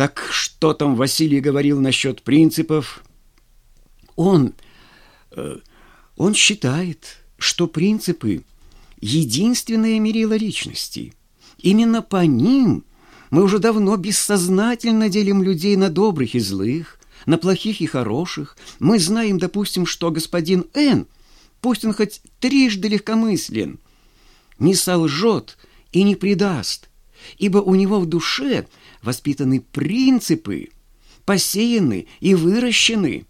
Так что там Василий говорил насчет принципов? Он... Э, он считает, что принципы — единственное мерило личности. Именно по ним мы уже давно бессознательно делим людей на добрых и злых, на плохих и хороших. Мы знаем, допустим, что господин Н, пусть он хоть трижды легкомыслен, не солжет и не предаст, ибо у него в душе воспитаны принципы, посеяны и выращены.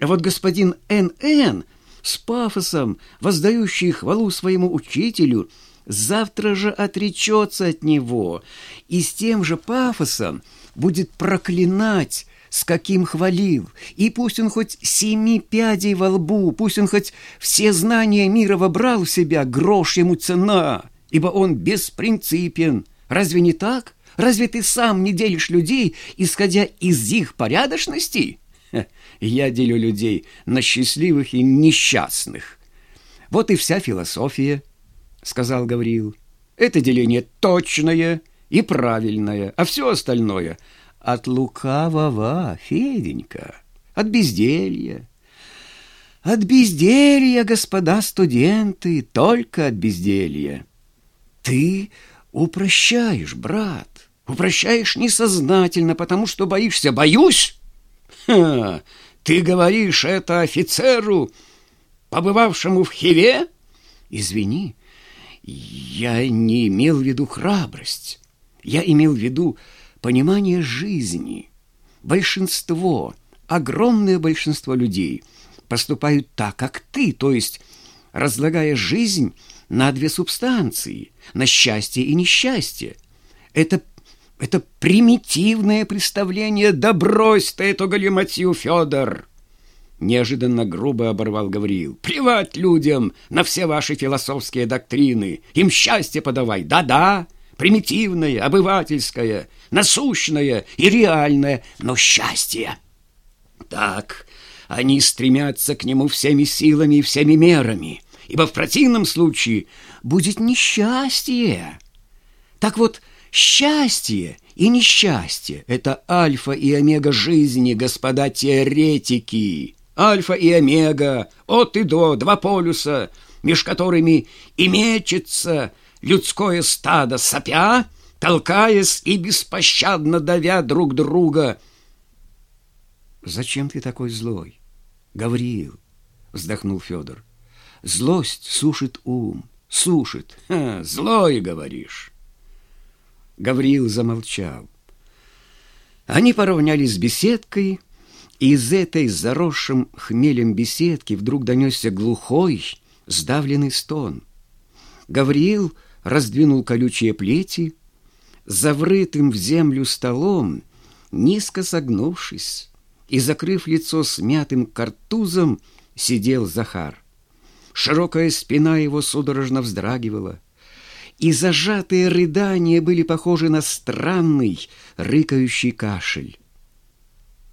А вот господин Н.Н. с пафосом, воздающий хвалу своему учителю, завтра же отречется от него и с тем же пафосом будет проклинать с каким хвалил, и пусть он хоть семи пядей во лбу, пусть он хоть все знания мира вобрал в себя, грош ему цена, ибо он беспринципен. Разве не так? Разве ты сам не делишь людей, исходя из их порядочности? Я делю людей на счастливых и несчастных. Вот и вся философия, сказал Гавриил. Это деление точное и правильное, а все остальное — от лукавого, Феденька, от безделья. От безделья, господа студенты, только от безделья. Ты упрощаешь, брат, упрощаешь несознательно, потому что боишься. Боюсь? Ха, ты говоришь это офицеру, побывавшему в Хиве? Извини, я не имел в виду храбрость. Я имел в виду понимание жизни. Большинство, огромное большинство людей поступают так, как ты, то есть разлагая жизнь на две субстанции, на счастье и несчастье. Это, это примитивное представление «Да брось ты эту галиматью, Федор!» Неожиданно грубо оборвал Гавриил. «Плевать людям на все ваши философские доктрины! Им счастье подавай! Да-да!» примитивное, обывательское, насущное и реальное, но счастье. Так, они стремятся к нему всеми силами и всеми мерами, ибо в противном случае будет несчастье. Так вот, счастье и несчастье — это альфа и омега жизни, господа теоретики. Альфа и омега, от и до, два полюса, меж которыми и мечется — людское стадо сопя, толкаясь и беспощадно давя друг друга. «Зачем ты такой злой?» «Гавриил», — вздохнул Федор. «Злость сушит ум, сушит. Ха, злой, говоришь». Гавриил замолчал. Они поравнялись с беседкой, и из этой заросшим хмелем беседки вдруг донесся глухой, сдавленный стон. Гавриил раздвинул колючие плети, заврытым в землю столом, низко согнувшись и закрыв лицо смятым картузом, сидел Захар. Широкая спина его судорожно вздрагивала, и зажатые рыдания были похожи на странный рыкающий кашель.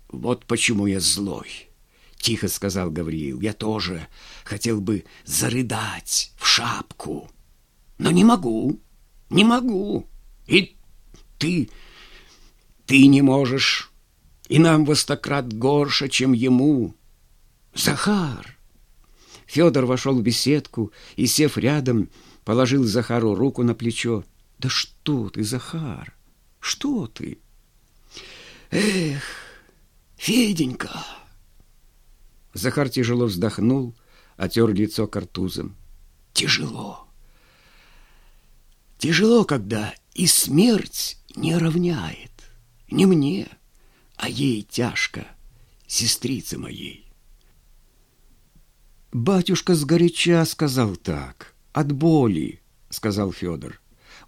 «Вот почему я злой», — тихо сказал Гавриил. «Я тоже хотел бы зарыдать в шапку». Но не могу, не могу. И ты, ты не можешь. И нам во стократ горше, чем ему. Захар! Федор вошел в беседку и, сев рядом, положил Захару руку на плечо. Да что ты, Захар? Что ты? Эх, Феденька! Захар тяжело вздохнул, отер лицо картузом. Тяжело. Тяжело, когда и смерть не равняет. Не мне, а ей тяжко, сестрице моей. Батюшка сгоряча сказал так, от боли, сказал Федор.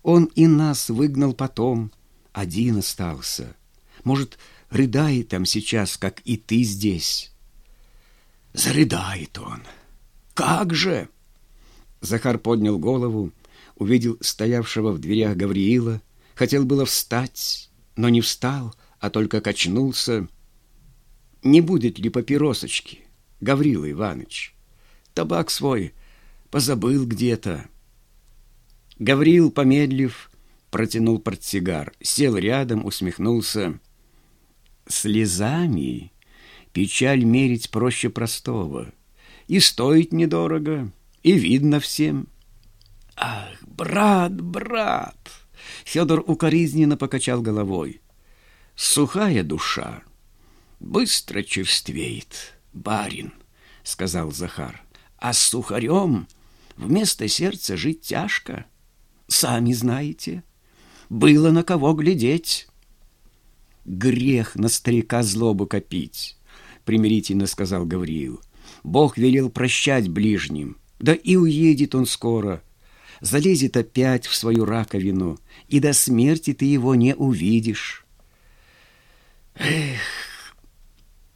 Он и нас выгнал потом, один остался. Может, рыдает там сейчас, как и ты здесь. Зарыдает он. Как же? Захар поднял голову, увидел стоявшего в дверях Гавриила, хотел было встать, но не встал, а только качнулся. Не будет ли папиросочки, Гаврила Иванович? Табак свой позабыл где-то. Гаврил, помедлив, протянул портсигар, сел рядом, усмехнулся. Слезами печаль мерить проще простого. И стоит недорого, и видно всем. Ах, брат, брат! Федор укоризненно покачал головой. Сухая душа быстро черствеет, барин, сказал Захар. А с сухарем вместо сердца жить тяжко. Сами знаете, было на кого глядеть. Грех на старика злобу копить, примирительно сказал Гавриил. Бог велел прощать ближним, да и уедет он скоро. Залезет опять в свою раковину, и до смерти ты его не увидишь. Эх,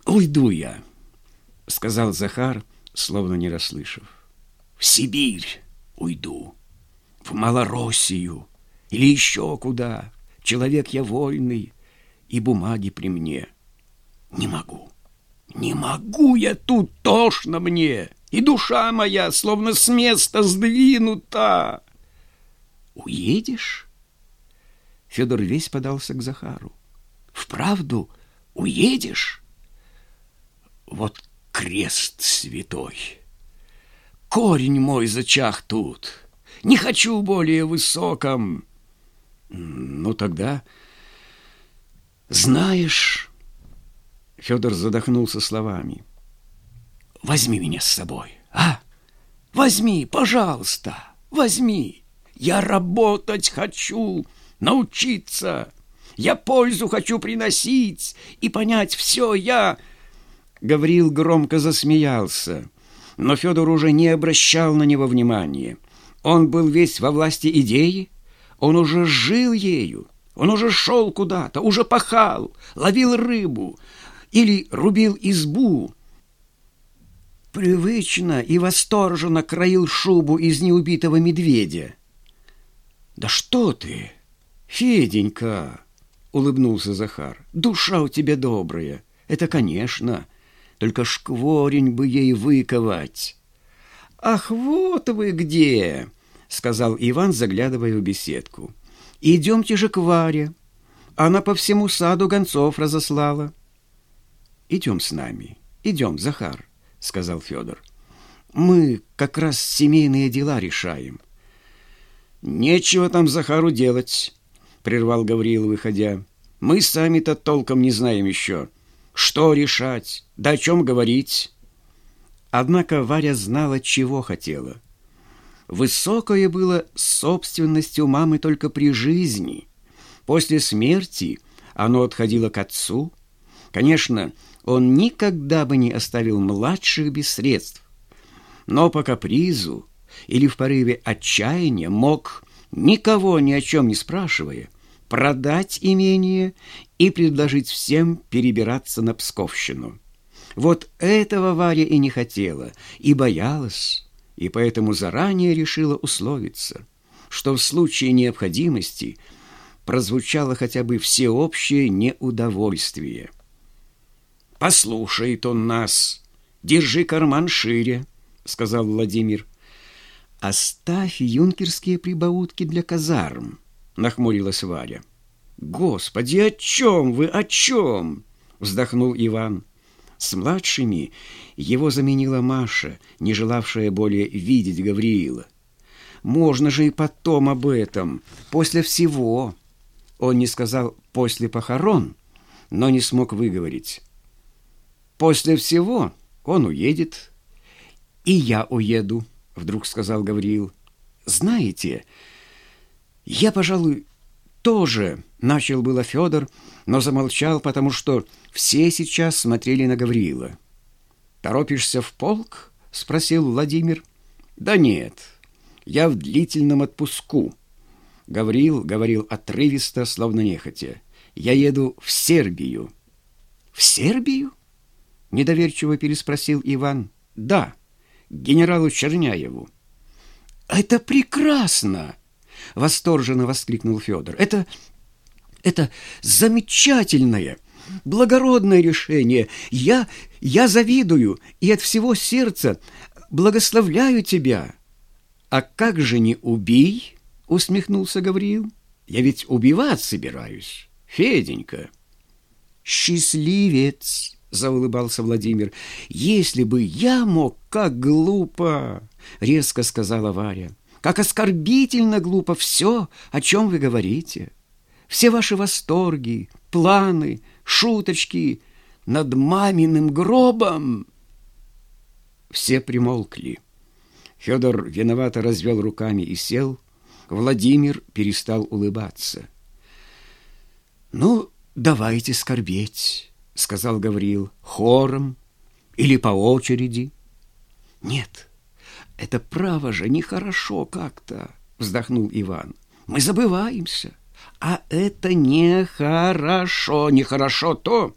уйду я, сказал Захар, словно не расслышав. В Сибирь уйду, в Малороссию или еще куда. Человек я вольный, и бумаги при мне. Не могу, не могу я тут, тошно мне, и душа моя словно с места сдвинута. Уедешь? Федор весь подался к Захару. Вправду уедешь? Вот крест святой. Корень мой зачах тут. Не хочу более высоком. Ну тогда, знаешь, Федор задохнулся словами. Возьми меня с собой, а? Возьми, пожалуйста, возьми. Я работать хочу, научиться. Я пользу хочу приносить и понять все. Я Гаврил громко засмеялся, но Федор уже не обращал на него внимания. Он был весь во власти идеи, он уже жил ею, он уже шел куда-то, уже пахал, ловил рыбу или рубил избу. Привычно и восторженно краил шубу из неубитого медведя. «Да что ты, Феденька!» — улыбнулся Захар. «Душа у тебя добрая, это конечно!» Только шкворень бы ей выковать. «Ах, вот вы где!» — сказал Иван, заглядывая в беседку. «Идемте же к Варе. Она по всему саду гонцов разослала». «Идем с нами, идем, Захар», — сказал Федор. «Мы как раз семейные дела решаем». «Нечего там Захару делать», — прервал Гавриил, выходя. «Мы сами-то толком не знаем еще». Что решать? Да о чем говорить? Однако Варя знала, чего хотела. Высокое было собственностью мамы только при жизни. После смерти оно отходило к отцу. Конечно, он никогда бы не оставил младших без средств. Но по капризу или в порыве отчаяния мог, никого ни о чем не спрашивая, продать имение и предложить всем перебираться на Псковщину. Вот этого Варя и не хотела, и боялась, и поэтому заранее решила условиться, что в случае необходимости прозвучало хотя бы всеобщее неудовольствие. «Послушает он нас, держи карман шире», — сказал Владимир. «Оставь юнкерские прибаутки для казарм», нахмурилась Варя. «Господи, о чем вы, о чем?» вздохнул Иван. С младшими его заменила Маша, не желавшая более видеть Гавриила. «Можно же и потом об этом, после всего!» Он не сказал «после похорон», но не смог выговорить. «После всего он уедет, и я уеду», — вдруг сказал Гавриил. «Знаете, — «Я, пожалуй, тоже», — начал было Федор, но замолчал, потому что все сейчас смотрели на Гавриила. «Торопишься в полк?» — спросил Владимир. «Да нет, я в длительном отпуску». Гавриил говорил отрывисто, словно нехотя. «Я еду в Сербию». «В Сербию?» — недоверчиво переспросил Иван. «Да, генералу Черняеву». «Это прекрасно!» — восторженно воскликнул Федор. «Это... это замечательное, благородное решение. Я... я завидую и от всего сердца благословляю тебя». «А как же не убей?» — усмехнулся Гавриил. «Я ведь убивать собираюсь, Феденька». «С счастливец!» — заулыбался Владимир. «Если бы я мог, как глупо!» — резко сказала Варя. «Как оскорбительно глупо все, о чем вы говорите! Все ваши восторги, планы, шуточки над маминым гробом!» Все примолкли. Федор виновато развел руками и сел. Владимир перестал улыбаться. «Ну, давайте скорбеть», — сказал Гавриил, — «хором или по очереди». «Нет, это право же нехорошо как-то», — вздохнул Иван. «Мы забываемся, а это нехорошо, нехорошо то,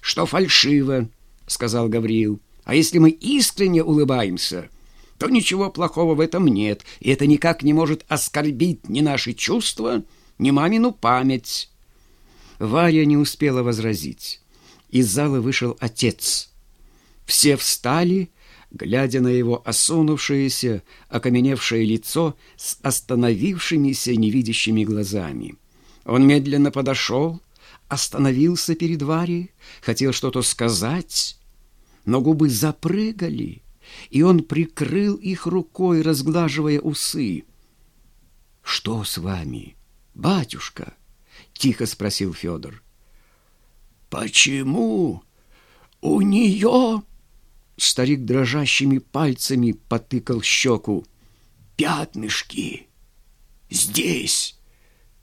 что фальшиво», — сказал Гавриил. «А если мы искренне улыбаемся...» то ничего плохого в этом нет, и это никак не может оскорбить ни наши чувства, ни мамину память. Варя не успела возразить. Из зала вышел отец. Все встали, глядя на его осунувшееся, окаменевшее лицо с остановившимися невидящими глазами. Он медленно подошел, остановился перед Варей, хотел что-то сказать, но губы запрыгали, и он прикрыл их рукой, разглаживая усы. «Что с вами, батюшка?» тихо спросил Федор. Почему у нее? Старик дрожащими пальцами потыкал щеку. Пятнышки. Здесь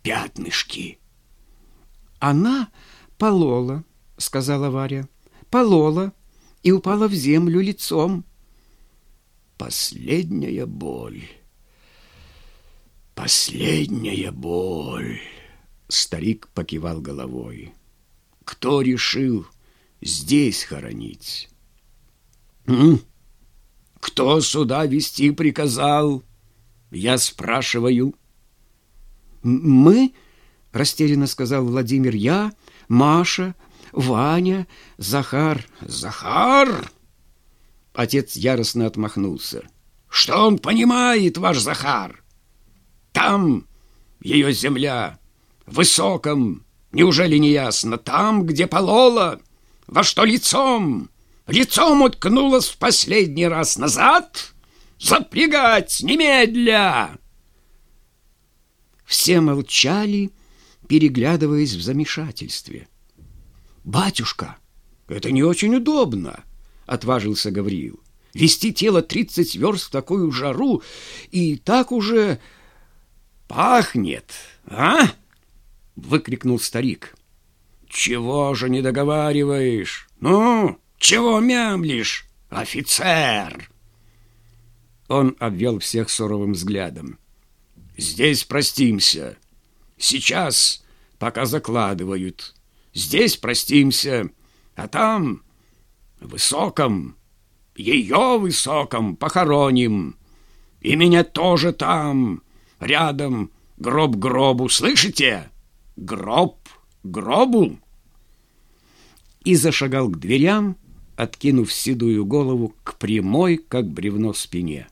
пятнышки. Она полола, сказала Варя. Полола и упала в землю лицом. Последняя боль. Последняя боль. Старик покивал головой. Кто решил здесь хоронить? Кто сюда вести приказал? Я спрашиваю. Мы, растерянно сказал Владимир, я, Маша, Ваня, Захар. Захар! Отец яростно отмахнулся. Что он понимает, ваш Захар? Там ее земля высоком, неужели не ясно, там, где полола, во что лицом, лицом уткнулась в последний раз назад, запрягать немедля. Все молчали, переглядываясь в замешательстве. «Батюшка, это не очень удобно», — отважился Гавриил. «Вести тело тридцать верст в такую жару и так уже пахнет, а?» выкрикнул старик. Чего же не договариваешь? Ну, чего мямлишь, офицер? Он обвел всех суровым взглядом. Здесь простимся. Сейчас, пока закладывают. Здесь простимся, а там, в высоком, ее высоком похороним. И меня тоже там, рядом, гроб гробу, слышите? гроб гробу!» И зашагал к дверям, откинув седую голову к прямой, как бревно, спине.